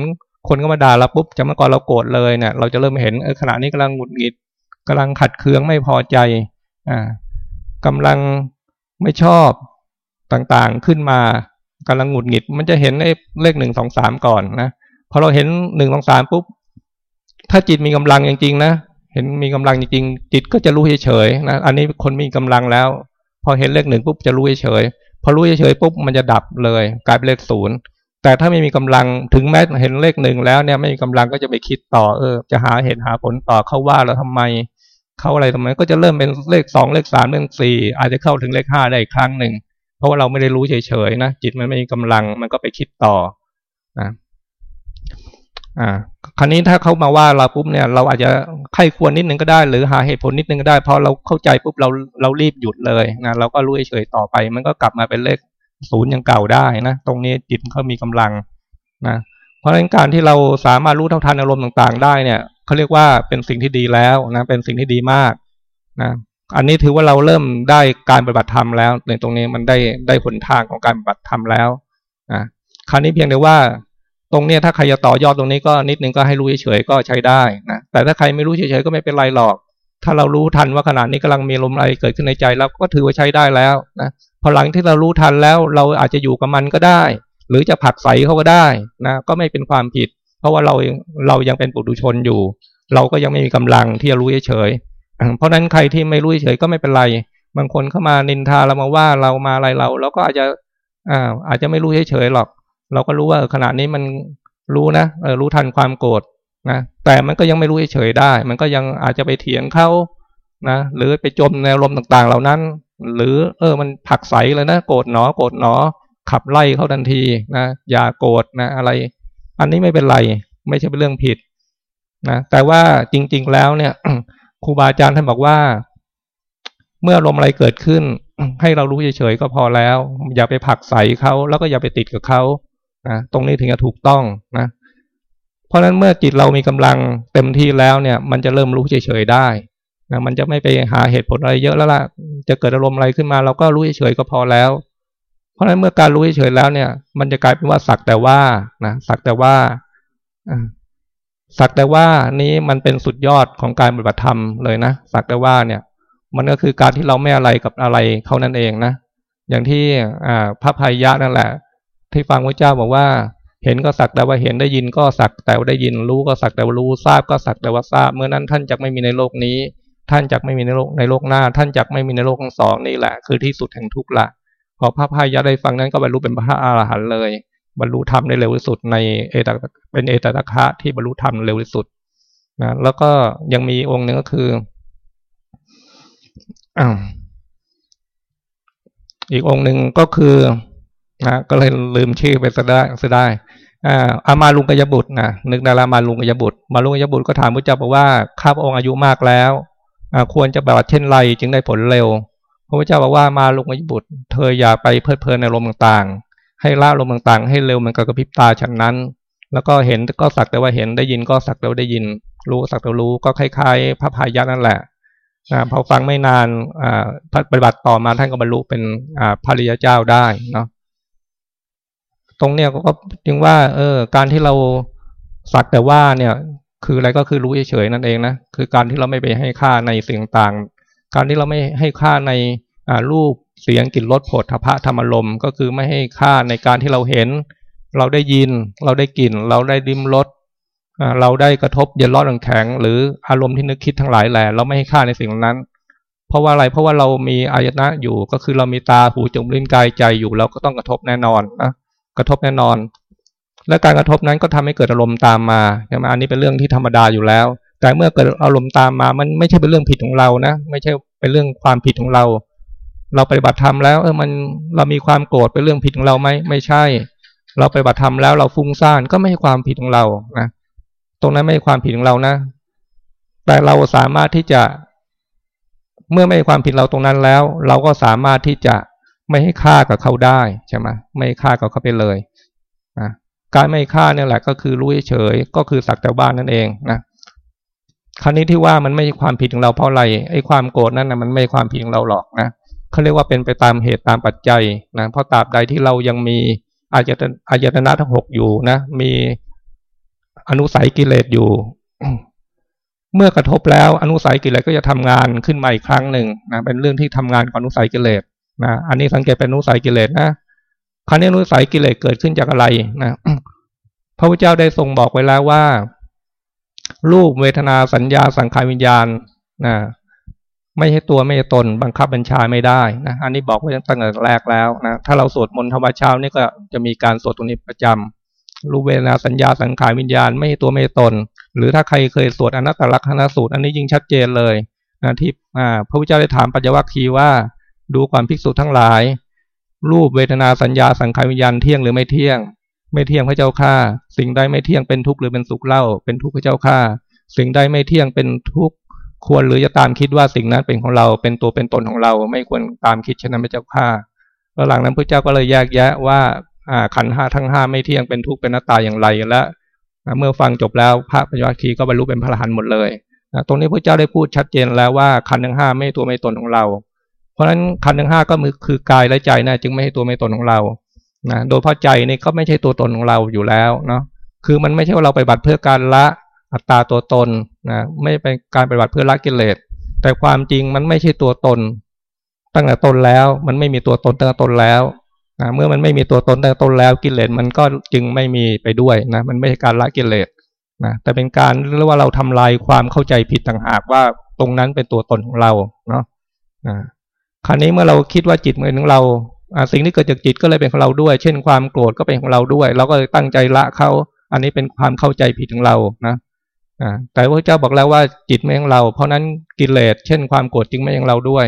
คนเข้ามาด่าเราปุ๊บจะเมื่อก่อนเราโกรธเลยเนี่ยเราจะเริ่มเห็นเออขณะนี้กำลังหงุดหงิดกำลังขัดเคืองไม่พอใจอ่า กำลังไม่ชอบต่างๆขึ้นมากำลังหงุดหงิด มันจะเห็นไอ้เลขหนึ่งสองสามก่อนนะพอเราเห็นหนึ่งสองสามปุ๊บถ้าจิตมีกำลังจริงๆนะเห็นมีกำลังจริงๆจิตก็จะรู้เฉยๆนะอันนี้คนมีกำลังแล้ว พอเห็นเลขหนึ่งปุ๊บจะรู้เฉยๆพอรู้เฉยๆปุ๊บมันจะดับเลย กลายเป็นเลขศูนย์แต่ถ้าไม่มีกำลังถึงแม้เห็นเลขหนึ่งแล้วเนี่ยไม่มีกำลังก็จะไปคิดต่อเออ จะหาเหตุหาผลต่อเขาว่าเราทำไม เขาอะไรทำไมก็จะเริ่มเป็นเลขสองเลขสามเลขสี่อาจจะเข้าถึงเลขห้าได้อีกครั้งหนึ่ง เพราะว่าเราไม่ได้รู้เฉยๆนะจิตมันไม่มีกำลังมันก็ไปคิดต่อนะอ่าคราวนี้ถ้าเขามาว่าเราปุ๊บเนี่ย เราอาจจะไข้ควรนิดนึงก็ได้ หรือหาเหตุผลนิดนึงก็ได้พอเราเข้าใจปุ๊บเราเรารีบหยุดเลยนะเราก็รู้เฉยๆต่อไป มันก็กลับมาเป็นเลขศูนย์อย่างเก่าได้นะตรงนี้จิตเขามีกำลังนะเพราะฉะนั้นการที่เราสามารถรู้เท่าทันอารมณ์ต่างๆ ได้เนี่ย เขาเรียกว่าเป็นสิ่งที่ดีแล้วนะเป็นสิ่งที่ดีมากนะอันนี้ถือว่าเราเริ่มได้การปฏิบัติธรรมแล้วในตรงนี้มันได้ได้ผลทางของการปฏิบัติธรรมแล้วนะคราวนี้เพียงแต่ว่าตรงเนี้ยถ้าใครจะต่อยอดตรงนี้ก็นิดนึงก็ให้รู้เฉยๆก็ใช้ได้นะแต่ถ้าใครไม่รู้เฉยๆก็ไม่เป็นไรหรอก ถ้าเรารู้ทันว่าขณะนี้กำลังมีลมอะไรเกิดขึ้นในใจเราก็ถือว่าใช้ได้แล้วนะพอหลังที่เรารู้ทันแล้วเราอาจจะอยู่กับมันก็ได้ หรือจะผักใสเขาก็ได้นะก็ไม่เป็นความผิด เพราะว่าเราเรายังเป็นปุถุชนอยู่ เราก็ยังไม่มีกำลังที่จะรู้เฉยเพราะนั้นใครที่ไม่รู้เฉยก็ไม่เป็นไร บางคนเข้ามานินทาเรามาว่าเรามาอะไรเราเราก็อาจจะอ่าอาจจะไม่รู้เฉยหรอก เราก็รู้ว่าขณะนี้มันรู้นะเออรู้ทันความโกรธนะแต่มันก็ยังไม่รู้เฉยได้ มันก็ยังอาจจะไปเถียงเขานะหรือไปจมในลมต่างๆ เหล่านั้น หรือเออมันผักใสเลยนะ โกรธหนอโกรธหนอ ขับไล่เขาทันทีนะอย่าโกรธนะอะไร อันนี้ไม่เป็นไร ไม่ใช่เป็นเรื่องผิดนะแต่ว่าจริง ๆ แล้วเนี่ยครูบาอาจารย์ท่านบอกว่า เมื่อลมอะไรเกิดขึ้น ให้เรารู้เฉยๆก็พอแล้ว อย่าไปผักใส่เขาแล้วก็อย่าไปติดกับเขานะตรงนี้ถึงจะถูกต้องนะ เพราะฉะนั้นเมื่อจิตเรามีกำลังเต็มที่แล้วเนี่ย มันจะเริ่มรู้เฉยๆได้นะมันจะไม่ไปหาเหตุผลอะไรเยอะแล้วล่ะ จะเกิดอารมณ์อะไรขึ้นมา เราก็รู้เฉยๆก็พอแล้ว ราะฉะนั้นเมื่อการรู้เฉยๆแล้วเนี่ย มันจะกลายเป็นว่าสักแต่ว่านะสักแต่ว่าสักแต่ว่านี้มันเป็นสุดยอดของการปฏิบัติธรรมเลยนะสักแต่ว่าเนี่ย มันก็คือการที่เราไม่อะไรกับอะไรเขานั่นเองนะอย่างที่อ่าพระพายะนั่นแหละ ที่ฟังพระเจ้าบอกว่า เห็นก็สักแต่ว่าเห็นได้ยินก็สักแต่ว่าได้ยิน รู้ก็สักแต่ว่ารู้ทราบก็สักแต่ว่าทราบ เมื่อนั้นท่านจะไม่มีในโลกนี้ ท่านจะไม่มีในโลกในโลกหน้า ท่านจะไม่มีในโลกทั้งสองนี่แหละ คือที่สุดแห่งทุกข์ละ พอพระพายะได้ฟังนั้นก็บรรลุเป็นพระอรหันต์เลย บรรลุธรรมได้เร็วที่สุดในเอตเป็นเอตตะคะที่บรรลุธรรมเร็วที่สุดนะแล้วก็ยังมีองค์หนึ่งก็คือออีกองค์หนึ่งก็คือนะก็เลยลืมชื่อไปซะได้ซะได้อ่าอามาลุงกยบุตรนะนึกดารามาลุงกยบุตร มาลุงกยบุตรก็ถามพระเจ้าบอกว่าข้าพระองค์อายุมากแล้วอ่าควรจะปฏิบัติเช่นไรจึงได้ผลเร็ว พระพุทธเจ้าบอกว่ามาลุงกยบุตร เธออย่าไปเพลิดเพลินในลมต่างๆ ให้ละลมต่างๆ ให้เร็วมันกับกระพริบตาฉันนั้น แล้วก็เห็นก็สักแต่ว่าเห็นได้ยินก็สักแต่ว่าได้ยิน รู้สักแต่รู้ก็คล้ายๆ พระพายันั่นแหละพอฟังไม่นานปฏิบัติต่อมาท่านก็บรรลุเป็นพระริยเจ้าได้เนาะตรงเนี้ยก็จึงว่า เออ การที่เราสักแต่ว่าเนี่ย คืออะไรก็คือรู้เฉยๆนั่นเองนะคือการที่เราไม่ไปให้ค่าในสิ่งต่าง การที่เราไม่ให้ค่าในรูปเสียงกลิ่นรสผลทพะธรรมลมก็คือไม่ให้ค่าในการที่เราเห็น เราได้ยิน เราได้กลิ่น เราได้ดิมรสเราได้กระทบเย็นร้อนแข็ง หรืออารมณ์ที่นึกคิดทั้งหลายแหละเราไม่ให้ค่าในสิ่งนั้น เพราะว่าอะไรเพราะว่าเรามีอายนะอยู่ก็คือเรามีตาหูจมูกลิ้นกายใจอยู่เราก็ต้องกระทบแน่นอนนะกระทบแน่นอน และการกระทบนั้นก็ทำให้เกิดอารมณ์ตามมาใช่ไหมอันนี้เป็นเรื่องที่ธรรมดาอยู่แล้ว แต่เมื่อเกิดอารมณ์ตามมา มันไม่ใช่เป็นเรื่องผิดของเรานะ ไม่ใช่เป็นเรื่องความผิดของเรา เราปฏิบัติธรรมแล้ว เออ มันเรามีความโกรธเป็นเรื่องผิดของเราไหมไม่ใช่ เราปฏิบัติธรรมแล้วเราฟุ้งซ่านก็ไม่ใช่ความผิดของเรานะ ตรงนั้นไม่ใช่ความผิดของเรานะ แต่เราสามารถที่จะ เมื่อไม่ใช่ความผิดเราตรงนั้นแล้ว เราก็สามารถที่จะไม่ให้ฆ่ากับเขาได้ใช่ไหมไม่ฆ่ากับเขาไปเลยนะการไม่ฆ่าเนี่ยแหละ ก็คือรู้เฉยก็คือสักแต่บ้านนั่นเองนะ คราวนี้ที่ว่ามันไม่ใช่ความผิดของเราเพราะอะไรไอ้ความโกรธนั่นนะมันไม่ความผิดของเราหรอกนะเขาเรียกว่าเป็นไปตามเหตุตามปัจจัยนะเพราะตราบใดที่เรายังมีอาจจะอายตนะทั้งหกอยู่นะ มีอนุสัยกิเลสอยู่ เมื่อกระทบแล้วอนุสัยกิเลสก็จะทำงานขึ้นมาอีกครั้งหนึ่งนะเป็นเรื่องที่ทำงานของอนุสัยกิเลสนะอันนี้สังเกตเป็นนุสัยกิเลสนะครั้นี้นุสัยกิเลสเกิดขึ้นจากอะไรนะพระพุทธเจ้าได้ทรงบอกไว้แล้วว่า รูปเวทนาสัญญาสังขารวิญญาณนะไม่ใช่ตัวไม่ใช่ตนบังคับบัญชาไม่ได้นะอันนี้บอกไว้ตั้งแต่แรกแล้วนะถ้าเราสวดมนต์ธรรมเช้านี่ก็จะมีการสวดตรงนี้ประจำรูปเวทนาสัญญาสังขารวิญญาณ ไม่ใช่ตัวไม่ใช่ตน หรือถ้าใครเคยสวดอนัตตลักษณสูตร อันนี้ยิ่งชัดเจนเลยนะที่พระพุทธเจ้าได้ถามปัญญวัคคีว่าดูความภิกษุทั้งหลาย รูปเวทนาสัญญาสังขารวิญญาณเที่ยงหรือไม่เที่ยง ไม่เที่ยงพระเจ้าข้าสิ่งใดไม่เที่ยงเป็นทุกข์หรือเป็นสุขเล่า เป็นทุกข์พระเจ้าข้าสิ่งใดไม่เที่ยงเป็นทุกข์ควรหรือจะตามคิดว่าสิ่งนั้นเป็นของเรา เป็นตัวเป็นตนของเรา ไม่ควรตามคิดเช่นนั้นพระเจ้าข้าแล้วหลังนั้นพระเจ้าก็เลยแยกแยะว่าขันห้าทั้งห้าไม่เที่ยงเป็นทุกข์เป็นหน้าตาอย่างไรและเมื่อฟังจบแล้วพระปัญญาคีก็บรรลุเป็นพระอรหันต์หมดเลยตรงนี้พระเจ้าได้พูดชัดเจนแล้วว่าขันทั้งห้าไม่ตัวไม่ตนของเรา เพราะฉะนั้นขันทั้งห้าก็มือคือกายและใจนะจึงไม่ใช่ตัวไม่ตนของเรา นะโดยเพราะใจนี่ก็ไม่ใช่ตัวตนของเราอยู่แล้วเนาะคือมันไม่ใช่ว่าเราไปบัตรเพื่อการละอัตตาตัวตนนะไม่เป็นการปฏิบัติเพื่อละกิเลส แต่ความจริงมันไม่ใช่ตัวตน ตั้งแต่ตนแล้ว มันไม่มีตัวตนตั้งแต่ตนแล้วนะเมื่อมันไม่มีตัวตนตั้งแต่ตนแล้วกิเลสมันก็จึงไม่มีไปด้วยนะมันไม่ใช่การละกิเลสนะแต่เป็นการเรียกว่าเราทำลายความเข้าใจผิดต่างหากว่าตรงนั้นเป็นตัวตนของเราเนาะนะคราวนี้เมื่อเราคิดว่าจิตเป็นของเรา สิ่งที่เกิดจากจิตก็เลยเป็นของเราด้วย เช่นความโกรธก็เป็นของเราด้วย เราก็ตั้งใจละเขาอันนี้เป็นความเข้าใจผิดของเรานะแต่พระเจ้าบอกแล้วว่าจิตไม่ของเรา เพราะนั้นกิเลสเช่นความโกรธจึงไม่ของเราด้วย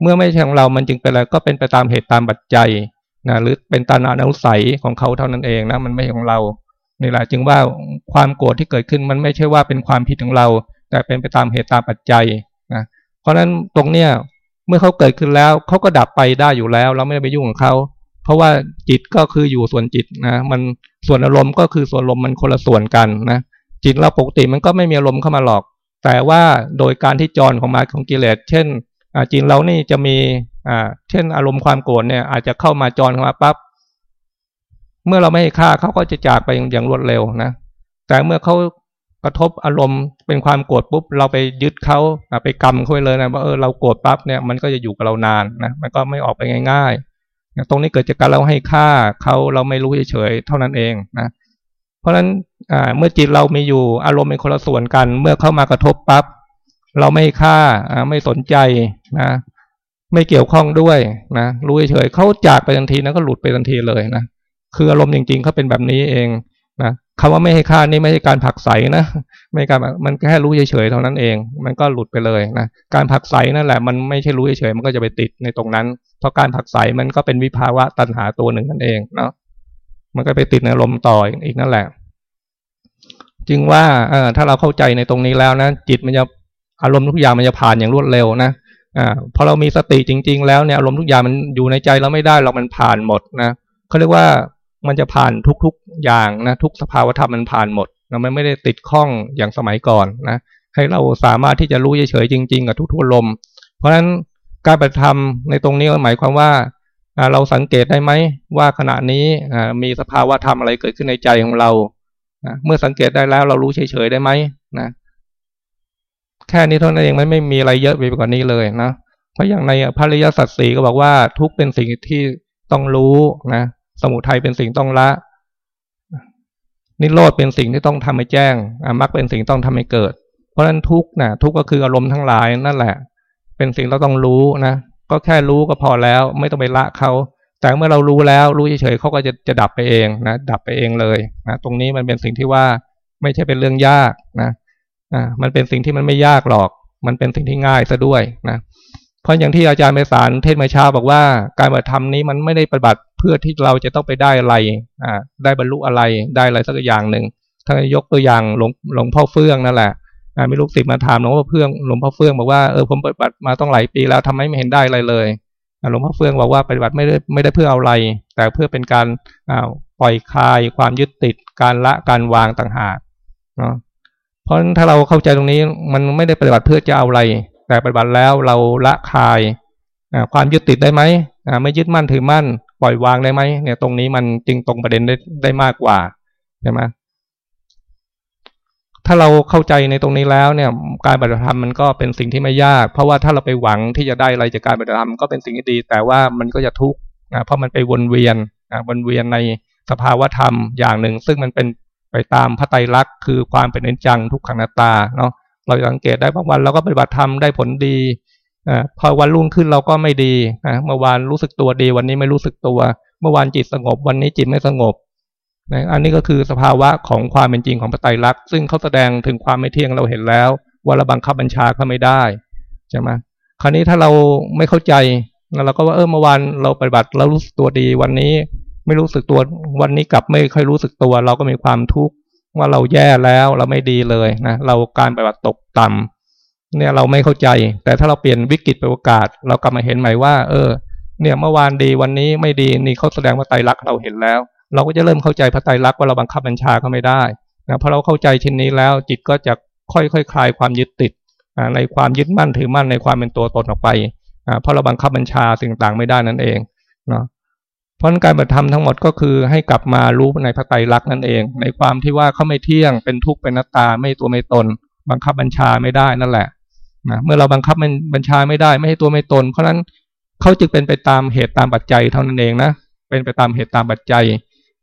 เมื่อไม่ใช่ของเรา มันจึงเป็นอะไรก็เป็นไปตามเหตุตามปัจจัยนะหรือเป็นตานานุสัยของเขาเท่านั้นเองนะมันไม่ใช่ของเรานี่แหละจึงว่าความโกรธที่เกิดขึ้นมันไม่ใช่ว่าเป็นความผิดของเรา แต่เป็นไปตามเหตุตามปัจจัยนะเพราะฉะนั้นตรงเนี้ย เมื่อเขาเกิดขึ้นแล้วเขาก็ดับไปได้อยู่แล้ว เราไม่ได้ไปยุ่งกับเขาเพราะว่าจิตก็คืออยู่ส่วนจิตนะมันส่วนอารมณ์ก็คือส่วนลมมันคนละส่วนกันนะจิตเราปกติมันก็ไม่มีอารมณ์เข้ามาหลอก แต่ว่าโดยการที่จรของมาของกิเลสเช่นจิตเรานี่จะมีอ่าเช่น อารมณ์ความโกรธเนี่ยอาจจะเข้ามาจรเข้ามาปั๊บเมื่อเราไม่ให้ค่าเขาก็จะจากไปอย่างรวดเร็วนะแต่เมื่อเขา กระทบอารมณ์เป็นความโกรธปุ๊บเราไปยึดเขาไปกรรมเขาไปเลยนะว่าเออเราโกรธปั๊บเนี่ยมันก็จะอยู่กับเรานานนะมันก็ไม่ออกไปง่ายๆตรงนี้เกิดจากการเราให้ค่าเขาเราไม่รู้เฉยๆเท่านั้นเองนะเพราะฉะนั้นเมื่อจิตเรามีอยู่อารมณ์เป็นคนละส่วนกัน เมื่อเข้ามากระทบปั๊บเราไม่ค่าไม่สนใจนะ ไม่เกี่ยวข้องด้วยนะรู้เฉยๆเขาจากไปทันทีนะก็หลุดไปทันทีเลยนะคืออารมณ์จริงๆเขาเป็นแบบนี้เองนะ คำว่าไม่ให้ค่านี่ไม่ใช่การผักใสนะไม่การมันแค่รู้เฉยๆเท่านั้นเอง มันก็หลุดไปเลยนะการผักใสนั่นแหละ มันไม่ใช่รู้เฉยๆมันก็จะไปติดในตรงนั้น เพราะการผักใสมันก็เป็นวิภาวะตัณหาตัวหนึ่งนั่นเองเนาะมันก็ไปติดในอารมณ์ต่ออีกนั่นแหละ จึงว่าเออถ้าเราเข้าใจในตรงนี้แล้วนะจิตมันจะอารมณ์ทุกอย่างมันจะผ่านอย่างรวดเร็วนะอ่าพอเรามีสติจริง ๆ แล้วเนี่ยอารมณ์ทุกอย่างมันอยู่ในใจเราไม่ได้เรามันผ่านหมดนะเขาเรียกว่า มันจะผ่านทุกๆอย่างนะทุกสภาวธรรมมันผ่านหมดนะมันไม่ได้ติดข้องอย่างสมัยก่อนนะให้เราสามารถที่จะรู้เฉยๆจริง ๆ กับทุกๆลม เพราะฉะนั้นการปฏิธรรมในตรงนี้หมายความว่าเราสังเกตได้ไหมว่าขณะนี้มีสภาวะธรรมอะไรเกิดขึ้นในใจของเราเมื่อสังเกตได้แล้วเรารู้เฉยๆได้ไหมนะแค่นี้เท่านั้นเองมันไม่มีอะไรเยอะไปกว่านี้เลยนะเพราะอย่างในพระริยสัตสีก็บอกว่าทุกเป็นสิ่งที่ต้องรู้นะ สมุทัยเป็นสิ่งต้องละ นิโรธเป็นสิ่งที่ต้องทำให้แจ้งมรรคเป็นสิ่งต้องทำให้เกิด เพราะฉะนั้นทุกนะทุกก็คืออารมณ์ทั้งหลายนั่นแหละ เป็นสิ่งเราต้องรู้นะก็แค่รู้ก็พอแล้ว ไม่ต้องไปละเขาแต่เมื่อเรารู้แล้วรู้เฉยๆเขาก็จะจะดับไปเองนะดับไปเองเลยนะตรงนี้มันเป็นสิ่งที่ว่าไม่ใช่เป็นเรื่องยากนะอ่ามันเป็นสิ่งที่มันไม่ยากหรอก มันเป็นสิ่งที่ง่ายซะด้วยนะ เพราะอย่างที่อาจารย์เมสารเทศมื่อเช้าบอกว่า การปฏิบัติธรรมนี้มันไม่ได้ปฏิบัติเพื่อที่เราจะต้องไปได้อะไรอ่าได้บรรลุอะไรได้อะไรสักอย่างหนึ่งถ้ายกตัวอย่างหลวงหลวงพ่อเฟื่องนั่นแหละอ่ามีลูกศิษย์มาถามหลวงพ่อเฟื่องหลวงพ่อเฟื่องบอกว่าเออผมปฏิบัติมาต้องหลายปีแล้วทำไมไม่เห็นได้อะไรเลยหลวงพ่อเฟื่องบอกว่าปฏิบัติไม่ได้ไม่ได้เพื่อเอาอะไร แต่เพื่อเป็นการอ่าปล่อยคลายความยึดติดการละการวางต่างหากเนาะเพราะถ้าเราเข้าใจตรงนี้มันไม่ได้ปฏิบัติเพื่อจะเอาอะไร แต่ปฏิบัติแล้วเราละคายความยึดติดได้ไหมไม่ยึดมั่นถือมั่น ปล่อยวางได้ไหมเนี่ยตรงนี้มันจึงตรงประเด็นได้ได้มากกว่าใช่ไหมถ้าเราเข้าใจในตรงนี้แล้วเนี่ย การปฏิบัติธรรมมันก็เป็นสิ่งที่ไม่ยาก เพราะว่าถ้าเราไปหวังที่จะได้อะไรจากการปฏิบัติธรรมก็เป็นสิ่งที่ดี แต่ว่ามันก็จะทุกข์นะเพราะมันไปวนเวียนนะวนเวียนในสภาวะธรรมอย่างหนึ่ง ซึ่งมันเป็นไปตามพระไตรลักษณ์คือความเป็นอนิจจังทุกขังนาตาเนาะ เราสังเกตได้บางวันเราก็ปฏิบัติธรรมได้ผลดีอพอวันรุ่งขึ้นเราก็ไม่ดีนะเมื่อวานรู้สึกตัวดี วันนี้ไม่รู้สึกตัว เมื่อวานจิตสงบ วันนี้จิตไม่สงบนะอันนี้ก็คือสภาวะของความเป็นจริงของพระไตรลักษณ์ซึ่งเขาแสดงถึงความไม่เที่ยงเราเห็นแล้ว ว่าเราบังคับบัญชาเขาไม่ได้ใช่ไหมคราวนี้ถ้าเราไม่เข้าใจเราก็ว่าเออเมื่อวานเราปฏิบัติเรารู้สึกตัวดี วันนี้ไม่รู้สึกตัววันนี้กลับไม่ค่อยรู้สึกตัว เราก็มีความทุกข์ ว่าเราแย่แล้วเราไม่ดีเลยนะเราการปฏิบัติตกต่ำเนี่ยเราไม่เข้าใจ แต่ถ้าเราเปลี่ยนวิกฤตเป็นโอกาส เรากลับมาเห็นใหม่ว่า เออ เนี่ยเมื่อวานดีวันนี้ไม่ดีนี่เขาแสดงว่าไตรลักษณ์เราเห็นแล้ว เราก็จะเริ่มเข้าใจพระไตรลักษณ์ว่าเราบังคับบัญชาเขาไม่ได้นะพอเราเข้าใจชิ้นนี้แล้ว จิตก็จะค่อยๆคลายความยึดติดในความยึดมั่นถือมั่นในความเป็นตัวตนออกไปเพราะเราบังคับบัญชาสิ่งต่างไม่ได้นั่นเองเนาะ เพราะการปฏิธรรมทั้งหมดก็คือให้กลับมารู้ในพระไตรลักษณ์นั่นเอง ในความที่ว่าเขาไม่เที่ยงเป็นทุกข์เป็นนัตตาไม่ตัวไม่ตน บังคับบัญชาไม่ได้นั่นแหละนะเมื่อเราบังคับบัญชาไม่ได้ไม่ให้ตัวไม่ตน เพราะฉะนั้นเขาจึงเป็นไปตามเหตุตามปัจจัยเท่านั้นเองนะเป็นไปตามเหตุตามปัจจัย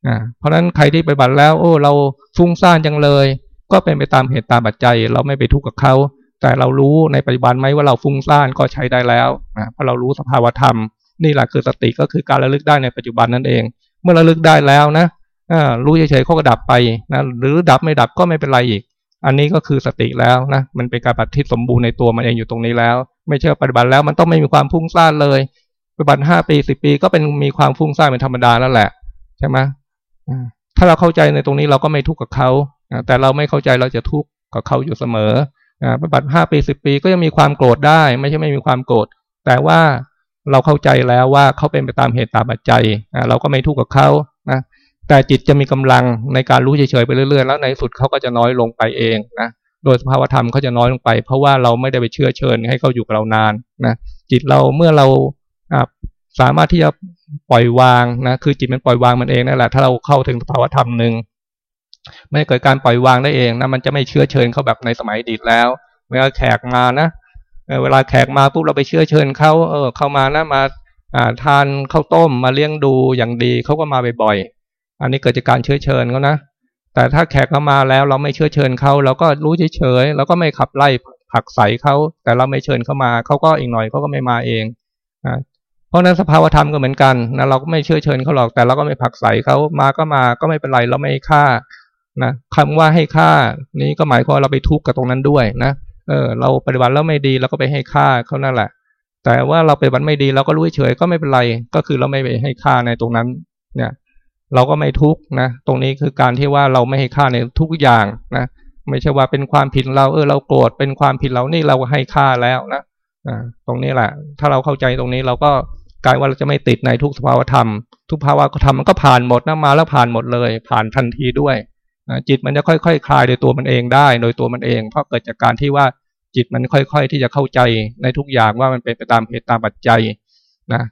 นะเพราะฉะนั้นใครที่ปฏิบัติแล้ว โอ้ เราฟุ้งซ่านจังเลย ก็เป็นไปตามเหตุตามปัจจัย เราไม่ไปทุกข์กับเขาแต่เรารู้ในปัจจุบันไหมว่าเราฟุ้งซ่านก็ใช้ได้แล้วนะเพราะเรารู้สภาวธรรม นี่แหละคือสติก็คือการระลึกได้ในปัจจุบันนั่นเอง เมื่อระลึกได้แล้วนะรู้เฉยๆเขาก็ดับไปนะหรือดับไม่ดับก็ไม่เป็นไรอีก อันนี้ก็คือสติแล้วนะมันเป็นการปฏิทิสมบูรณ์ในตัวมันเองอยู่ตรงนี้แล้ว ไม่ใช่ปฏิบัติแล้วมันต้องไม่มีความพุ่งซ่านเลยปฏิบัติห้าปีสิบปีก็เป็นมีความฟุ้งซ่านเป็นธรรมดาแล้วแหละใช่ไหมถ้าเราเข้าใจในตรงนี้เราก็ไม่ทุกข์กับเขาแต่เราไม่เข้าใจเราจะทุกข์กับเขาอยู่เสมอปฏิบัติห้าปีสิบปีก็ยังมีความโกรธได้ ไม่ใช่ไม่มีความโกรธแต่ว่า เราเข้าใจแล้วว่าเขาเป็นไปตามเหตุตามปัจจัยเราก็ไม่ทุกข์กับเขานะแต่จิตจะมีกำลังในการรู้เฉยๆไปเรื่อยๆ แล้วในสุดเขาก็จะน้อยลงไปเองนะโดยสภาวธรรมเขาจะน้อยลงไป เพราะว่าเราไม่ได้ไปเชื่อเชิญให้เขาอยู่กับเรานานนะจิตเราเมื่อเราสามารถที่จะปล่อยวางนะคือจิตมันปล่อยวางมันเองนั่นแหละถ้าเราเข้าถึงสภาวธรรมหนึ่งไม่เกิดการปล่อยวางได้เองนะมันจะไม่เชื่อเชิญเขาแบบในสมัยอดีตแล้วเวลาแขกมานะ เวลาแขกมาปุ๊บเราไปเชื่อเชิญเขาเออ เข้ามานะมาทานข้าวต้มมาเลี้ยงดูอย่างดีเขาก็มาบ่อยๆอันนี้เกิดจากการเชื้อเชิญเขานะแต่ถ้าแขกเข้ามาแล้วเราไม่เชื้อเชิญเขาเราก็รู้เฉยๆเราก็ไม่ขับไล่ผักใส่เขาแต่เราไม่เชิญเข้ามาเขาก็อีกหน่อยเขาก็ไม่มาเองเพราะนั้นสภาวธรรมก็เหมือนกันนะเราก็ไม่เชื้อเชิญเขาหรอกแต่เราก็ไม่ผักใส่เขามาก็มาก็ไม่เป็นไรเราไม่ฆ่านะคำว่าให้ค่านี้ก็หมายความเราไปทุกข์กับตรงนั้นด้วยนะ เออเราปฏิบัติแล้วไม่ดีเราก็ไปให้ค่าเขานั่นแหละ แต่ว่าเราปฏิบัติไม่ดีเราก็รู้เฉยก็ไม่เป็นไร ก็คือเราไม่ไปให้ค่าในตรงนั้น เนี่ย เราก็ไม่ทุกนะ ตรงนี้คือการที่ว่าเราไม่ให้ค่าในทุกอย่างนะ ไม่ใช่ว่าเป็นความผิดเราเออเราโกรธเป็นความผิดเรานี่เราให้ค่าแล้วนะอ่าตรงนี้แหละ ถ้าเราเข้าใจตรงนี้เราก็กลายว่าเราจะไม่ติดในทุกสภาวธรรม ทุกภาวะธรรมมันก็ผ่านหมดนะมาแล้วผ่านหมดเลย ผ่านทันทีด้วย จิตมันจะค่อยๆคคลายโดยตัวมันเองได้ โดยตัวมันเอง เพราะเกิดจากการที่ว่าจิตมันค่อย ๆ ที่จะเข้าใจในทุกอย่างว่ามันเป็นไปตามเหตุตามปัจจัยนะ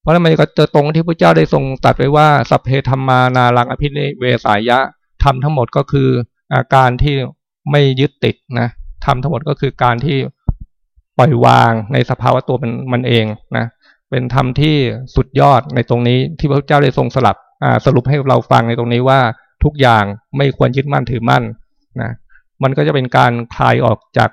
เพราะนั้นมันก็จะตรงที่พระเจ้าได้ทรงตัดไว้ว่าสัพเพธรรมานารังอภินิเวสายะทำทั้งหมดก็คืออาการที่ไม่ยึดติดนะทำทั้งหมดก็คือการที่ปล่อยวางในสภาวะตัวมันมันเองนะเป็นธรรมที่สุดยอดในตรงนี้ที่พระเจ้าได้ทรงสลับสรุปให้เราฟังในตรงนี้ว่า ทุกอย่างไม่ควรยึดมั่นถือมั่นนะมันก็จะเป็นการคลายออกจาก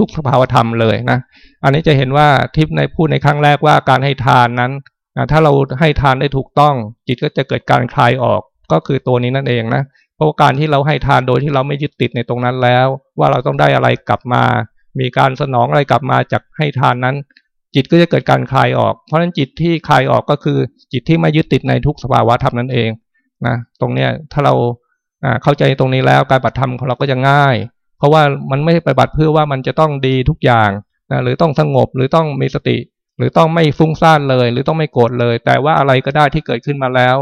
ทุกๆสภาวธรรมเลยนะอันนี้จะเห็นว่าทิพในพูดในครั้งแรกว่าการให้ทานนั้นนะถ้าเราให้ทานได้ถูกต้อง จิตก็จะเกิดการคลายออกก็คือตัวนี้นั่นเองนะเพราะการที่เราให้ทานโดยที่เราไม่ยึดติดในตรงนั้นแล้ว ว่าเราต้องได้อะไรกลับมา มีการสนองอะไรกลับมาจากให้ทานนั้น จิตก็จะเกิดการคลายออก เพราะฉะนั้นจิตที่คลายออกก็คือจิตที่ไม่ยึดติดในทุกสภาวะธรรมนั่นเอง นะตรงเนี้ยถ้าเราเข้าใจตรงนี้แล้วการปฏิบัติธรรมของเราก็จะง่าย เพราะว่ามันไม่ไปฏิบัติเพื่อว่ามันจะต้องดีทุกอย่างนะหรือต้องสงบหรือต้องมีสติ หรือต้องไม่ฟุ้งซ่านเลย หรือต้องไม่โกรธเลย แต่ว่าอะไรก็ได้ที่เกิดขึ้นมาแล้ว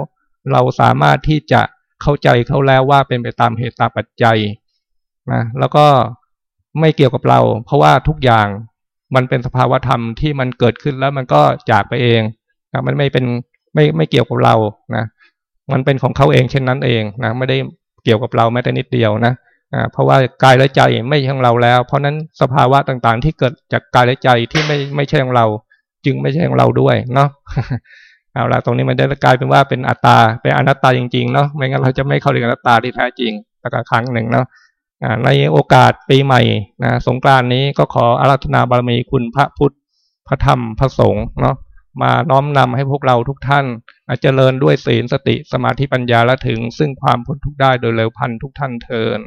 เราสามารถที่จะเข้าใจเขาแล้วว่าเป็นไปตามเหตุตามปัจจัยนะแล้วก็ไม่เกี่ยวกับเรา เพราะว่าทุกอย่างมันเป็นสภาวะธรรมที่มันเกิดขึ้นแล้วมันก็จากไปเองนะมันไม่เป็นไม่ไม่เกี่ยวกับเรานะ มันเป็นของเขาเองเช่นนั้นเองนะไม่ได้เกี่ยวกับเราแม้แต่นิดเดียวนะอ่าเพราะว่ากายและใจไม่ใช่ของเราแล้ว เพราะนั้นสภาวะต่างๆ ที่เกิดจากกายและใจที่ไม่ไม่ใช่ของเรา จึงไม่ใช่ของเราด้วยเนาะเอาละตรงนี้มันได้กลายเป็นว่าเป็นอัตตาเป็นอนัตตาจริงๆเนาะไม่งั้นเราจะไม่เข้าถึงอนัตตาที่แท้จริงสักครั้งหนึ่งเนาะในโอกาสปีใหม่นะสงกรานนี้ก็ขออาราธนาบารมีคุณพระพุทธพระธรรมพระสงฆ์เนาะ มาน้อมนำให้พวกเราทุกท่านเจริญด้วยศีลสติสมาธิปัญญาและถึงซึ่งความพ้นทุกข์ได้โดยเร็วพันทุกท่านเทิน